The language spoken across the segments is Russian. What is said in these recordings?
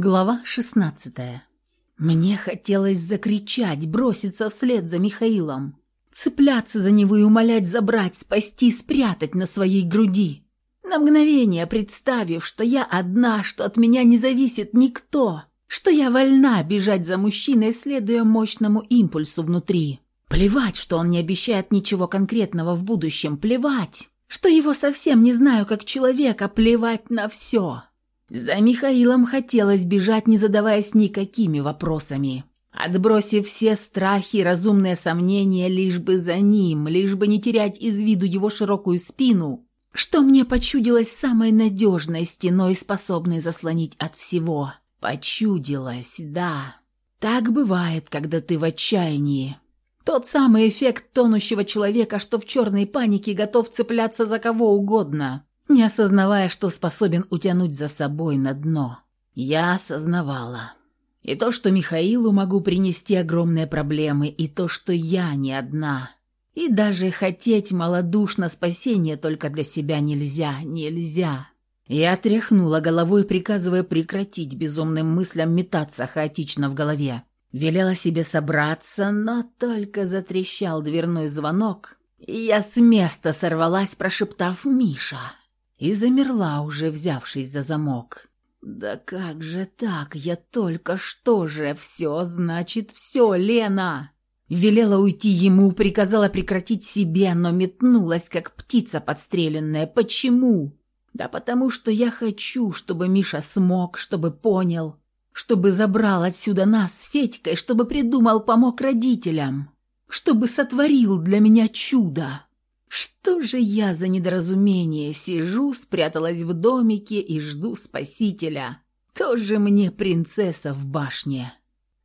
Глава 16 Мне хотелось закричать, броситься вслед за Михаилом, цепляться за него и умолять забрать, спасти, спрятать на своей груди. На мгновение представив, что я одна, что от меня не зависит никто, что я вольна бежать за мужчиной, следуя мощному импульсу внутри. Плевать, что он не обещает ничего конкретного в будущем, плевать, что его совсем не знаю как человека, плевать на все. За Михаилом хотелось бежать, не задаваясь никакими вопросами. Отбросив все страхи разумные сомнения, лишь бы за ним, лишь бы не терять из виду его широкую спину, что мне почудилось самой надежной стеной, способной заслонить от всего. Почудилось, да. Так бывает, когда ты в отчаянии. Тот самый эффект тонущего человека, что в черной панике готов цепляться за кого угодно не осознавая, что способен утянуть за собой на дно. Я осознавала. И то, что Михаилу могу принести огромные проблемы, и то, что я не одна. И даже хотеть малодушно спасения только для себя нельзя, нельзя. Я тряхнула головой, приказывая прекратить безумным мыслям метаться хаотично в голове. Велела себе собраться, но только затрещал дверной звонок, и я с места сорвалась, прошептав «Миша» и замерла, уже взявшись за замок. «Да как же так? Я только что же! Все значит все, Лена!» Велела уйти ему, приказала прекратить себе, но метнулась, как птица подстреленная. Почему? Да потому что я хочу, чтобы Миша смог, чтобы понял, чтобы забрал отсюда нас с Федькой, чтобы придумал, помог родителям, чтобы сотворил для меня чудо. Что же я за недоразумение сижу, спряталась в домике и жду спасителя? Тоже мне принцесса в башне.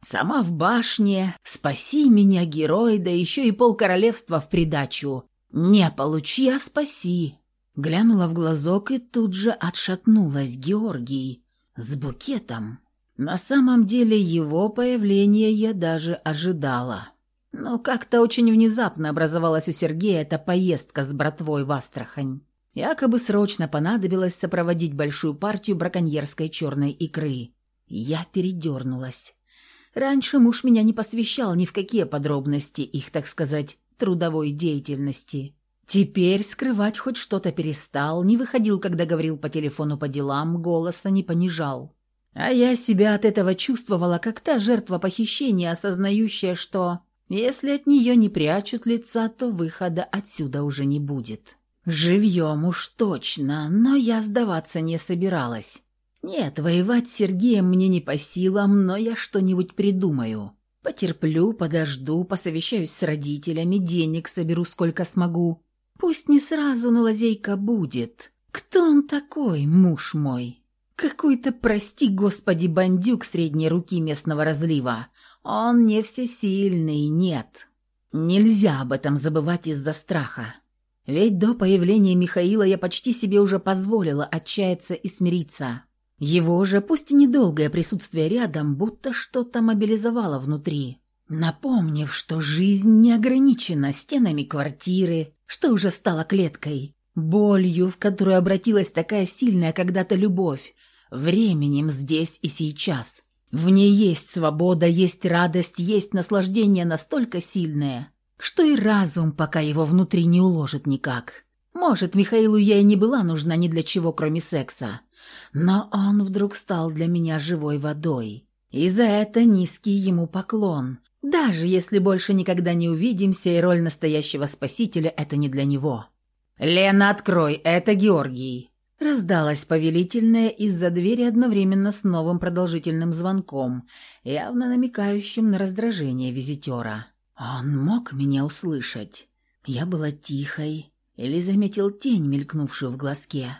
Сама в башне, спаси меня, герой, да еще и пол королевства в придачу. Не получи, а спаси. Глянула в глазок и тут же отшатнулась Георгий с букетом. На самом деле его появление я даже ожидала. Но как-то очень внезапно образовалась у Сергея эта поездка с братвой в Астрахань. Якобы срочно понадобилось сопроводить большую партию браконьерской черной икры. Я передернулась. Раньше муж меня не посвящал ни в какие подробности их, так сказать, трудовой деятельности. Теперь скрывать хоть что-то перестал, не выходил, когда говорил по телефону по делам, голоса не понижал. А я себя от этого чувствовала, как та жертва похищения, осознающая, что если от нее не прячут лица, то выхода отсюда уже не будет. Живьем уж точно, но я сдаваться не собиралась. Нет, воевать с Сергеем мне не по силам, но я что-нибудь придумаю. Потерплю, подожду, посовещаюсь с родителями, денег соберу сколько смогу. Пусть не сразу, но лазейка будет. Кто он такой, муж мой? Какой-то, прости господи, бандюк средней руки местного разлива. Он не всесильный, нет. Нельзя об этом забывать из-за страха. Ведь до появления Михаила я почти себе уже позволила отчаяться и смириться. Его же, пусть и недолгое присутствие рядом, будто что-то мобилизовало внутри. Напомнив, что жизнь не ограничена стенами квартиры, что уже стала клеткой, болью, в которую обратилась такая сильная когда-то любовь, временем здесь и сейчас. В ней есть свобода, есть радость, есть наслаждение настолько сильное, что и разум пока его внутри не уложит никак. Может, Михаилу я и не была нужна ни для чего, кроме секса, но он вдруг стал для меня живой водой. И за это низкий ему поклон, даже если больше никогда не увидимся, и роль настоящего спасителя – это не для него. «Лена, открой, это Георгий!» Раздалась повелительная из-за двери одновременно с новым продолжительным звонком, явно намекающим на раздражение визитера. Он мог меня услышать. Я была тихой или заметил тень, мелькнувшую в глазке.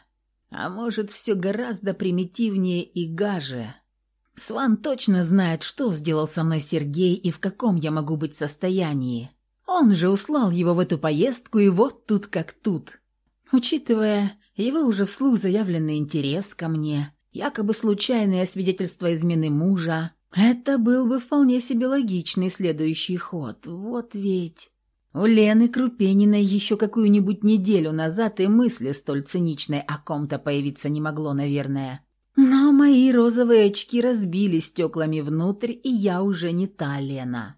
А может, все гораздо примитивнее и гаже. Сван точно знает, что сделал со мной Сергей и в каком я могу быть состоянии. Он же услал его в эту поездку, и вот тут как тут. Учитывая его уже вслух заявленный интерес ко мне, якобы случайное свидетельство измены мужа. Это был бы вполне себе логичный следующий ход. Вот ведь... У Лены Крупениной еще какую-нибудь неделю назад и мысли столь циничной о ком-то появиться не могло, наверное. Но мои розовые очки разбили стеклами внутрь, и я уже не та Лена.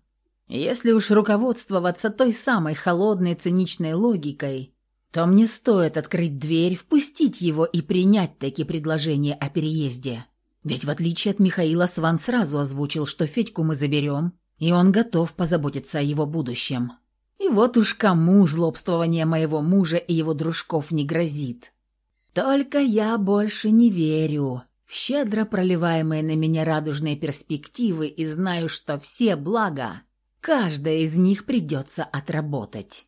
Если уж руководствоваться той самой холодной циничной логикой, то мне стоит открыть дверь, впустить его и принять такие предложения о переезде. Ведь в отличие от Михаила, Сван сразу озвучил, что Федьку мы заберем, и он готов позаботиться о его будущем. И вот уж кому злобствование моего мужа и его дружков не грозит. Только я больше не верю в щедро проливаемые на меня радужные перспективы и знаю, что все блага, каждая из них придется отработать.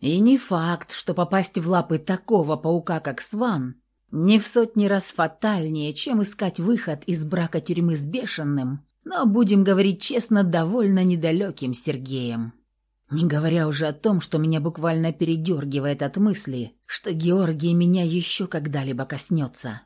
И не факт, что попасть в лапы такого паука, как Сван, не в сотни раз фатальнее, чем искать выход из брака тюрьмы с бешеным, но, будем говорить честно, довольно недалеким Сергеем. Не говоря уже о том, что меня буквально передергивает от мысли, что Георгий меня еще когда-либо коснется.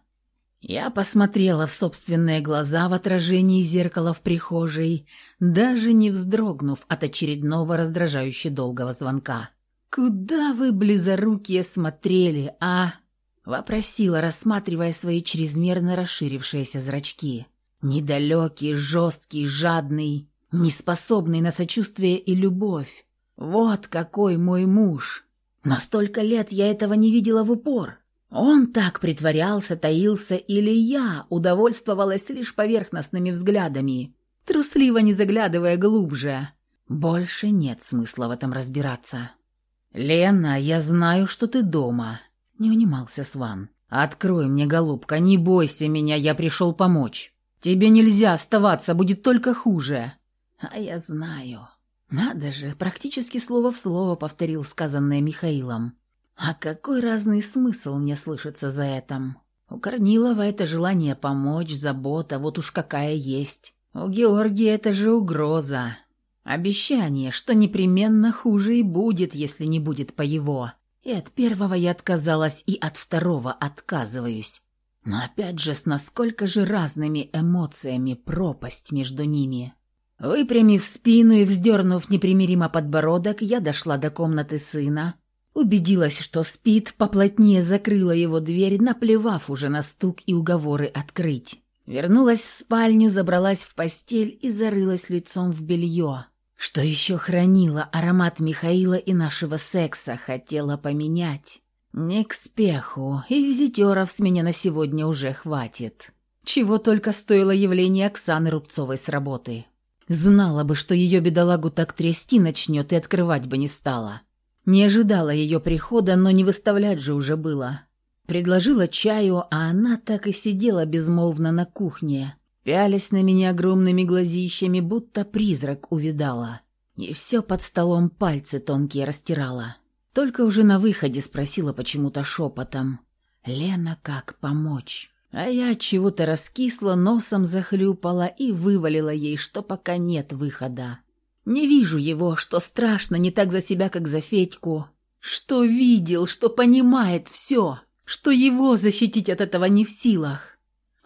Я посмотрела в собственные глаза в отражении зеркала в прихожей, даже не вздрогнув от очередного раздражающе долгого звонка. «Куда вы, близорукие, смотрели, а?» — вопросила, рассматривая свои чрезмерно расширившиеся зрачки. Недалекий, жесткий, жадный, неспособный на сочувствие и любовь. Вот какой мой муж. На столько лет я этого не видела в упор. Он так притворялся, таился, или я удовольствовалась лишь поверхностными взглядами, трусливо не заглядывая глубже. Больше нет смысла в этом разбираться. «Лена, я знаю, что ты дома», — не унимался Сван. «Открой мне, голубка, не бойся меня, я пришел помочь. Тебе нельзя оставаться, будет только хуже». «А я знаю». Надо же, практически слово в слово повторил сказанное Михаилом. А какой разный смысл мне слышится за этим? У Корнилова это желание помочь, забота, вот уж какая есть. У Георгия это же угроза. Обещание, что непременно хуже и будет, если не будет по его. И от первого я отказалась, и от второго отказываюсь. Но опять же, с насколько же разными эмоциями пропасть между ними. Выпрямив спину и вздернув непримиримо подбородок, я дошла до комнаты сына, убедилась, что спит, поплотнее закрыла его дверь, наплевав уже на стук и уговоры открыть. Вернулась в спальню, забралась в постель и зарылась лицом в белье. Что еще хранило аромат Михаила и нашего секса, хотела поменять. Не к спеху, и визитеров с меня на сегодня уже хватит. Чего только стоило явление Оксаны Рубцовой с работы. Знала бы, что ее бедолагу так трясти начнет и открывать бы не стала. Не ожидала ее прихода, но не выставлять же уже было. Предложила чаю, а она так и сидела безмолвно на кухне, пялясь на меня огромными глазищами, будто призрак увидала. И все под столом пальцы тонкие растирала. Только уже на выходе спросила почему-то шепотом. «Лена, как помочь?» А я чего-то раскисла, носом захлюпала и вывалила ей, что пока нет выхода. Не вижу его, что страшно не так за себя, как за Федьку. Что видел, что понимает все, что его защитить от этого не в силах.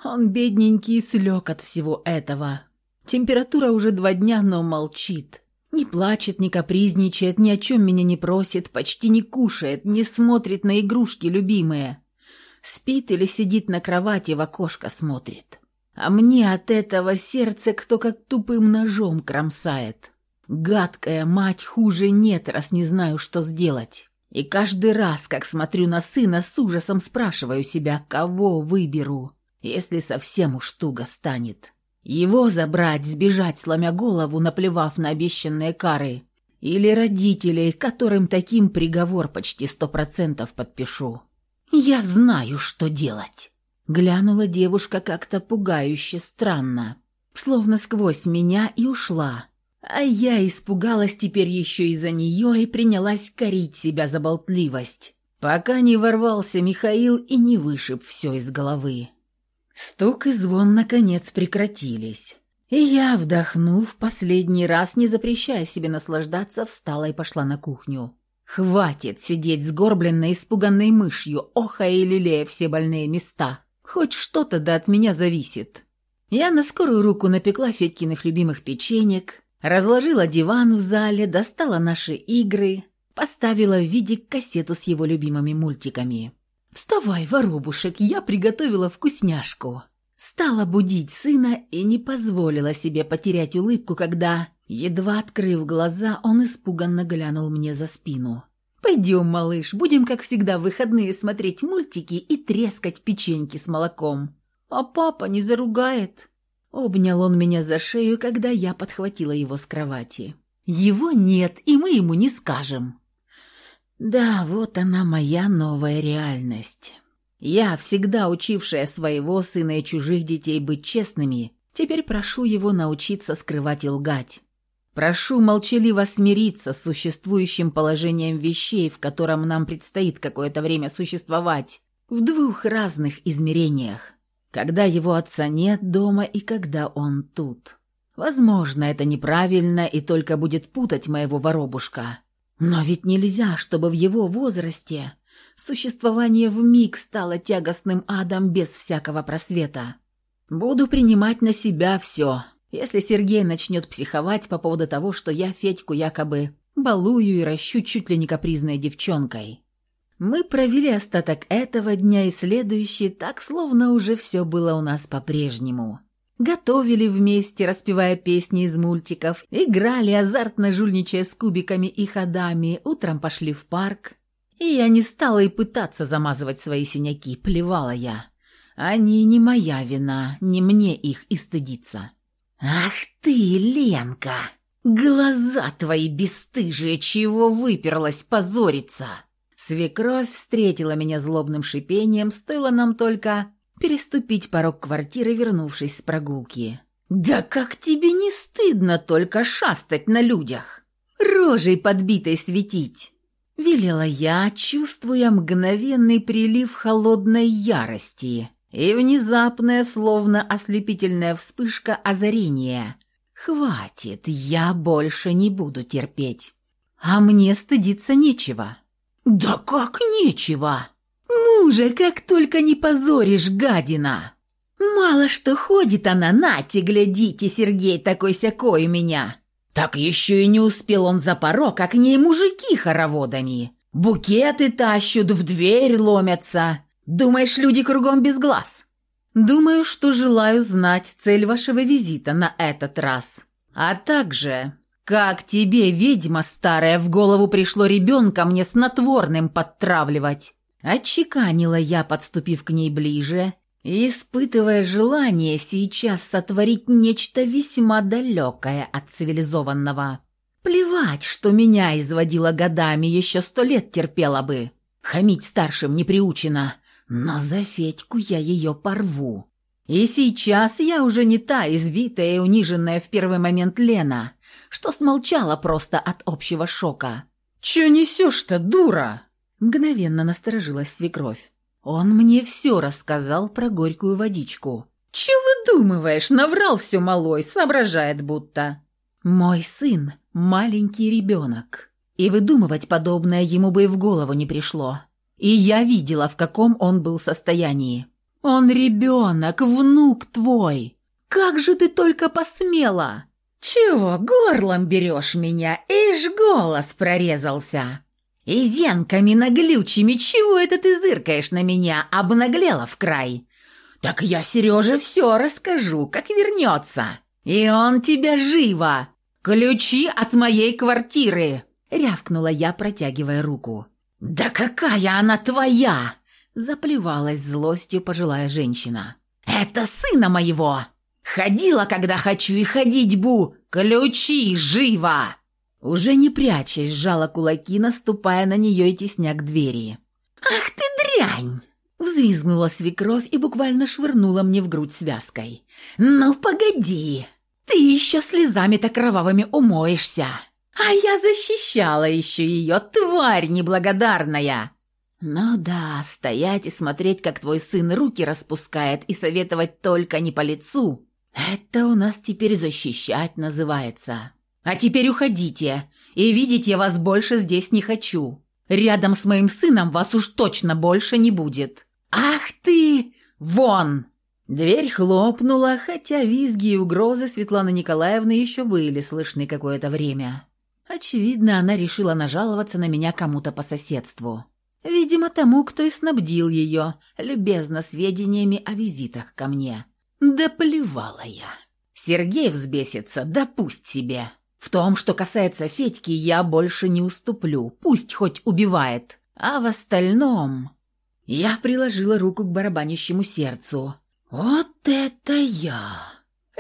Он бедненький слег от всего этого. Температура уже два дня, но молчит. Не плачет, не капризничает, ни о чем меня не просит, почти не кушает, не смотрит на игрушки любимые. Спит или сидит на кровати, в окошко смотрит. А мне от этого сердце кто как тупым ножом кромсает. Гадкая мать хуже нет, раз не знаю, что сделать. И каждый раз, как смотрю на сына, с ужасом спрашиваю себя, кого выберу, если совсем уж туго станет. Его забрать, сбежать, сломя голову, наплевав на обещанные кары, или родителей, которым таким приговор почти сто процентов подпишу. «Я знаю, что делать!» Глянула девушка как-то пугающе странно, словно сквозь меня и ушла. А я испугалась теперь еще из-за нее и принялась корить себя за болтливость, пока не ворвался Михаил и не вышиб все из головы. Стук и звон наконец прекратились. И я, вдохнув, последний раз, не запрещая себе наслаждаться, встала и пошла на кухню. Хватит сидеть сгорбленной, испуганной мышью, охая и лелея все больные места. Хоть что-то да от меня зависит. Я на скорую руку напекла Федькиных любимых печенек, разложила диван в зале, достала наши игры, поставила в виде кассету с его любимыми мультиками. «Вставай, воробушек, я приготовила вкусняшку!» Стала будить сына и не позволила себе потерять улыбку, когда, едва открыв глаза, он испуганно глянул мне за спину. «Пойдем, малыш, будем, как всегда, в выходные смотреть мультики и трескать печеньки с молоком. А папа не заругает?» Обнял он меня за шею, когда я подхватила его с кровати. «Его нет, и мы ему не скажем». Да, вот она моя новая реальность. Я, всегда учившая своего сына и чужих детей быть честными, теперь прошу его научиться скрывать и лгать. Прошу молчаливо смириться с существующим положением вещей, в котором нам предстоит какое-то время существовать, в двух разных измерениях. Когда его отца нет дома и когда он тут. Возможно, это неправильно и только будет путать моего воробушка. Но ведь нельзя, чтобы в его возрасте Существование в миг стало тягостным адом без всякого просвета. Буду принимать на себя все, если Сергей начнет психовать по поводу того, что я Федьку якобы балую и ращу чуть ли не капризной девчонкой. Мы провели остаток этого дня и следующий так, словно уже все было у нас по-прежнему. Готовили вместе, распевая песни из мультиков, играли, азартно жульничая с кубиками и ходами, утром пошли в парк, и я не стала и пытаться замазывать свои синяки, плевала я. Они не моя вина, не мне их и стыдиться. «Ах ты, Ленка! Глаза твои бесстыжие, чего выперлась позориться!» Свекровь встретила меня злобным шипением, стоило нам только переступить порог квартиры, вернувшись с прогулки. «Да как тебе не стыдно только шастать на людях? Рожей подбитой светить!» Велела я, чувствуя мгновенный прилив холодной ярости и внезапная, словно ослепительная вспышка озарения. «Хватит, я больше не буду терпеть. А мне стыдиться нечего». «Да как нечего? Мужа как только не позоришь, гадина!» «Мало что ходит она, нате, глядите, Сергей такой-сякой у меня!» Так еще и не успел он за порог, а к ней мужики хороводами. Букеты тащут, в дверь ломятся. Думаешь, люди кругом без глаз? Думаю, что желаю знать цель вашего визита на этот раз. А также, как тебе, ведьма старая, в голову пришло ребенка мне снотворным подтравливать? Отчеканила я, подступив к ней ближе испытывая желание сейчас сотворить нечто весьма далекое от цивилизованного. Плевать, что меня изводило годами, еще сто лет терпела бы. Хамить старшим не приучена, но за Федьку я ее порву. И сейчас я уже не та избитая и униженная в первый момент Лена, что смолчала просто от общего шока. «Че несешь-то, дура?» Мгновенно насторожилась свекровь. Он мне все рассказал про горькую водичку. «Че выдумываешь? Наврал все малой, соображает будто». «Мой сын – маленький ребенок, и выдумывать подобное ему бы и в голову не пришло. И я видела, в каком он был состоянии. Он ребенок, внук твой. Как же ты только посмела!» «Чего горлом берешь меня? Ишь, голос прорезался!» «И зенками наглючими, чего это ты зыркаешь на меня, обнаглела в край?» «Так я Сереже все расскажу, как вернется. И он тебя живо! Ключи от моей квартиры!» Рявкнула я, протягивая руку. «Да какая она твоя!» Заплевалась злостью пожилая женщина. «Это сына моего! Ходила, когда хочу, и ходить бу! Ключи, живо!» Уже не прячась, сжала кулаки, наступая на нее и тесня к двери. «Ах ты дрянь!» Взвизгнула свекровь и буквально швырнула мне в грудь связкой. «Ну, погоди! Ты еще слезами-то кровавыми умоешься! А я защищала еще ее, тварь неблагодарная!» «Ну да, стоять и смотреть, как твой сын руки распускает и советовать только не по лицу, это у нас теперь защищать называется». А теперь уходите, и видеть я вас больше здесь не хочу. Рядом с моим сыном вас уж точно больше не будет. Ах ты! Вон!» Дверь хлопнула, хотя визги и угрозы Светланы Николаевны еще были слышны какое-то время. Очевидно, она решила нажаловаться на меня кому-то по соседству. Видимо, тому, кто и снабдил ее любезно сведениями о визитах ко мне. Да плевала я. Сергей взбесится, да пусть себе. В том, что касается Федьки, я больше не уступлю. Пусть хоть убивает. А в остальном... Я приложила руку к барабанящему сердцу. «Вот это я!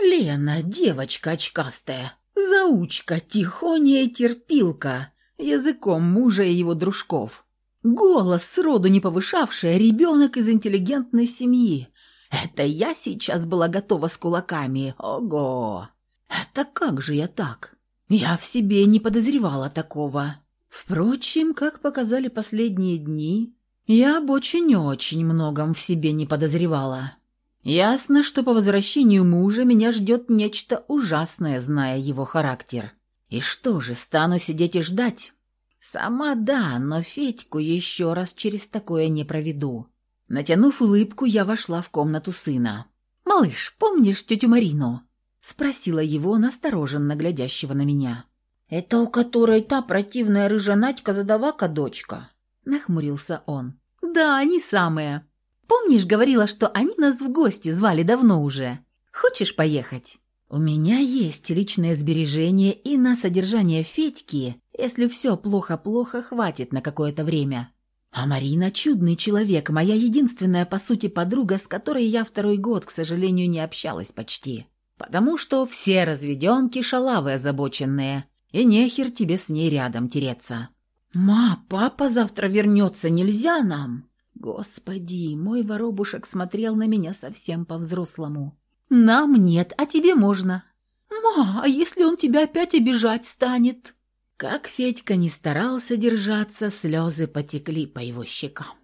Лена, девочка очкастая, заучка, тихоняя терпилка, языком мужа и его дружков. Голос, сроду не повышавший, ребенок из интеллигентной семьи. Это я сейчас была готова с кулаками. Ого! Это как же я так? Я в себе не подозревала такого. Впрочем, как показали последние дни, я об очень-очень многом в себе не подозревала. Ясно, что по возвращению мужа меня ждет нечто ужасное, зная его характер. И что же, стану сидеть и ждать? Сама да, но Федьку еще раз через такое не проведу. Натянув улыбку, я вошла в комнату сына. «Малыш, помнишь тетю Марину?» — спросила его, настороженно глядящего на меня. «Это у которой та противная рыжая Надька-задавака дочка?» — нахмурился он. «Да, они самые. Помнишь, говорила, что они нас в гости звали давно уже? Хочешь поехать?» «У меня есть личное сбережение и на содержание Федьки, если все плохо-плохо, хватит на какое-то время. А Марина чудный человек, моя единственная, по сути, подруга, с которой я второй год, к сожалению, не общалась почти. Потому что все разведенки шалавы озабоченные, и нехер тебе с ней рядом тереться. «Ма, папа завтра вернется, нельзя нам?» Господи, мой воробушек смотрел на меня совсем по-взрослому. «Нам нет, а тебе можно». «Ма, а если он тебя опять обижать станет?» Как Федька не старался держаться, слезы потекли по его щекам.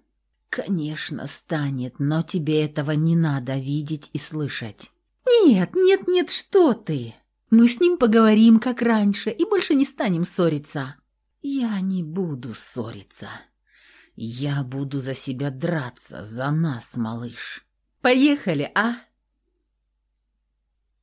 «Конечно, станет, но тебе этого не надо видеть и слышать». «Нет, нет, нет, что ты! Мы с ним поговорим, как раньше, и больше не станем ссориться». «Я не буду ссориться. Я буду за себя драться, за нас, малыш». «Поехали, а?»